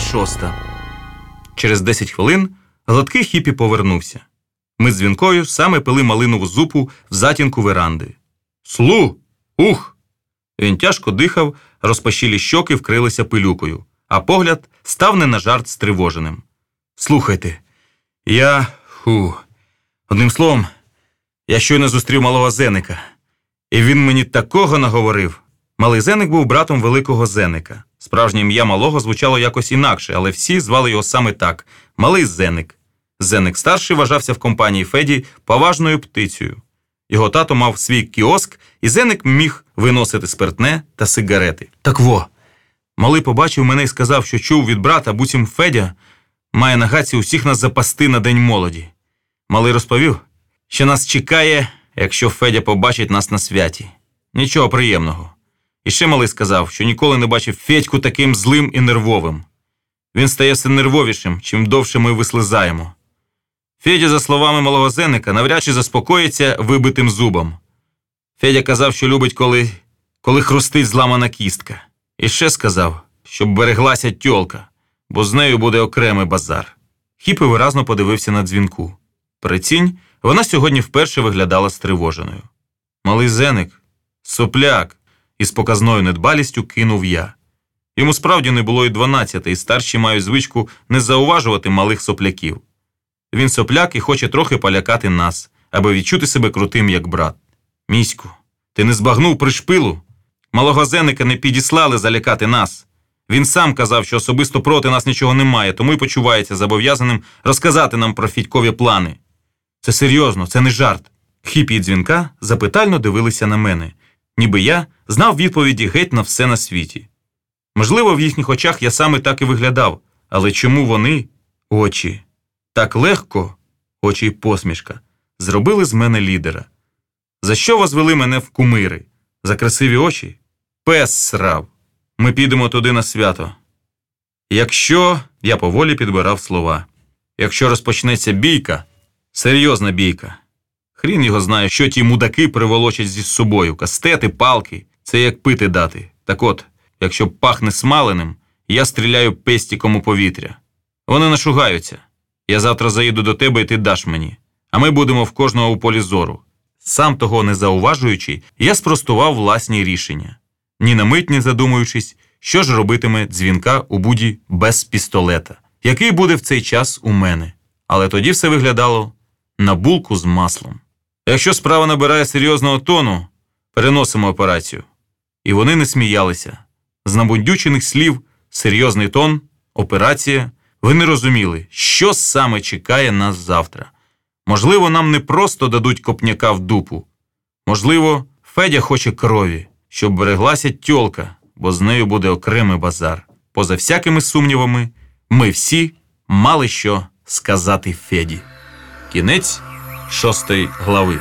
шоста. Через 10 хвилин гладкий хіпі повернувся. Ми з дзвінкою саме пили малинову зупу в затінку веранди. Слу! Ух! Він тяжко дихав, розпашілі щоки вкрилися пилюкою, а погляд став не на жарт стривоженим. Слухайте, я. Ху. Одним словом, я щойно зустрів малого Зеника, і він мені такого наговорив. Малий Зеник був братом великого Зеника. Справжнє ім'я малого звучало якось інакше, але всі звали його саме так Малий Зеник. Зеник старший вважався в компанії Феді поважною птицею. Його тато мав свій кіоск, і Зеник міг виносити спиртне та сигарети. Так во. Малий побачив мене і сказав, що чув від брата, буцім Федя має на гаці усіх нас запасти на День молоді. Малий розповів, що нас чекає, якщо Федя побачить нас на святі. Нічого приємного. І ще малий сказав, що ніколи не бачив Федьку таким злим і нервовим. Він стає все нервовішим, чим довше ми вислизаємо. Федя, за словами малого Зеника, навряд чи заспокоїться вибитим зубом. Федя казав, що любить, коли коли хрустить зламана кістка. І ще сказав, щоб береглася тьолка, бо з нею буде окремий базар. Хіпи виразно подивився на дзвінку. Прицінь, вона сьогодні вперше виглядала стривоженою. Малий Зеник, сопляк, із показною недбалістю кинув я. Йому справді не було й дванадцяти, і старші мають звичку не зауважувати малих сопляків. Він сопляк і хоче трохи полякати нас, аби відчути себе крутим, як брат. Міську, ти не збагнув пришпилу? Малого Зеника не підіслали залякати нас. Він сам казав, що особисто проти нас нічого немає, тому й почувається зобов'язаним розказати нам про фідькові плани. Це серйозно, це не жарт. Хіпі і дзвінка запитально дивилися на мене, ніби я знав відповіді геть на все на світі. Можливо, в їхніх очах я саме так і виглядав, але чому вони, очі, так легко, очі й посмішка, зробили з мене лідера? За що возвели мене в кумири? За красиві очі? Пес срав. Ми підемо туди на свято. Якщо я поволі підбирав слова, якщо розпочнеться бійка, серйозна бійка. Хрін його знає, що ті мудаки приволочать зі собою, кастети, палки, це як пити дати. Так от, якщо пахне смаленим, я стріляю пестіком у повітря. Вони нашугаються. Я завтра заїду до тебе і ти даш мені, а ми будемо в кожного у полі зору. Сам того не зауважуючи, я спростував власні рішення, ні на мить не задумуючись, що ж робитиме дзвінка у буді без пістолета, який буде в цей час у мене. Але тоді все виглядало на булку з маслом. Якщо справа набирає серйозного тону, переносимо операцію. І вони не сміялися. З набундючених слів серйозний тон, операція. Ви не розуміли, що саме чекає нас завтра. Можливо, нам не просто дадуть копняка в дупу. Можливо, Федя хоче крові, щоб береглася тьолка, бо з нею буде окремий базар. Поза всякими сумнівами, ми всі мали що сказати Феді. Кінець шостої глави.